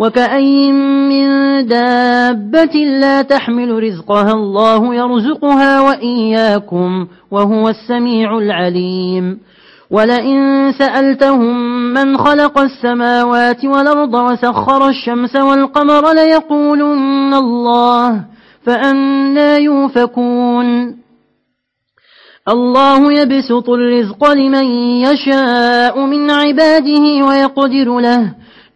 وكأي من دابة لا تحمل رزقها الله يرزقها وإياكم وهو السميع العليم. ولئن سألتهم من خلق السماوات والأرض وسخر الشمس والقمر ليقولن الله فأنا يوفكون. الله يبسط الرزق لمن يشاء من عباده ويقدر له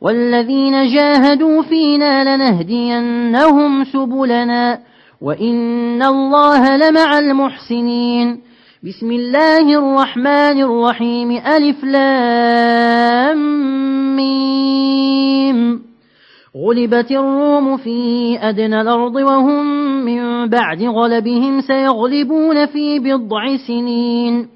والذين جاهدوا فينا لنهدينهم سبلنا وإن الله لمع المحسنين. بسم الله الرحمن الرحيم. ألف لام غلبت الروم في أدنى الأرض وهم من بعد غلبهم سيغلبون في بضع سنين.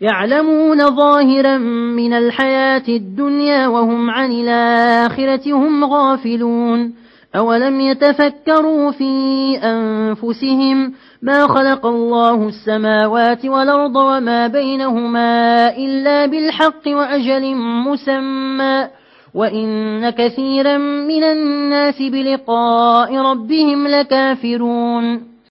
يعلمون ظاهرا من الحياة الدنيا وهم عن الآخرة هم غافلون أولم يتفكروا في أنفسهم ما خلق الله السماوات والأرض وما بينهما إلا بالحق وأجل مسمى وإن كثيرا من الناس بلقاء ربهم لكافرون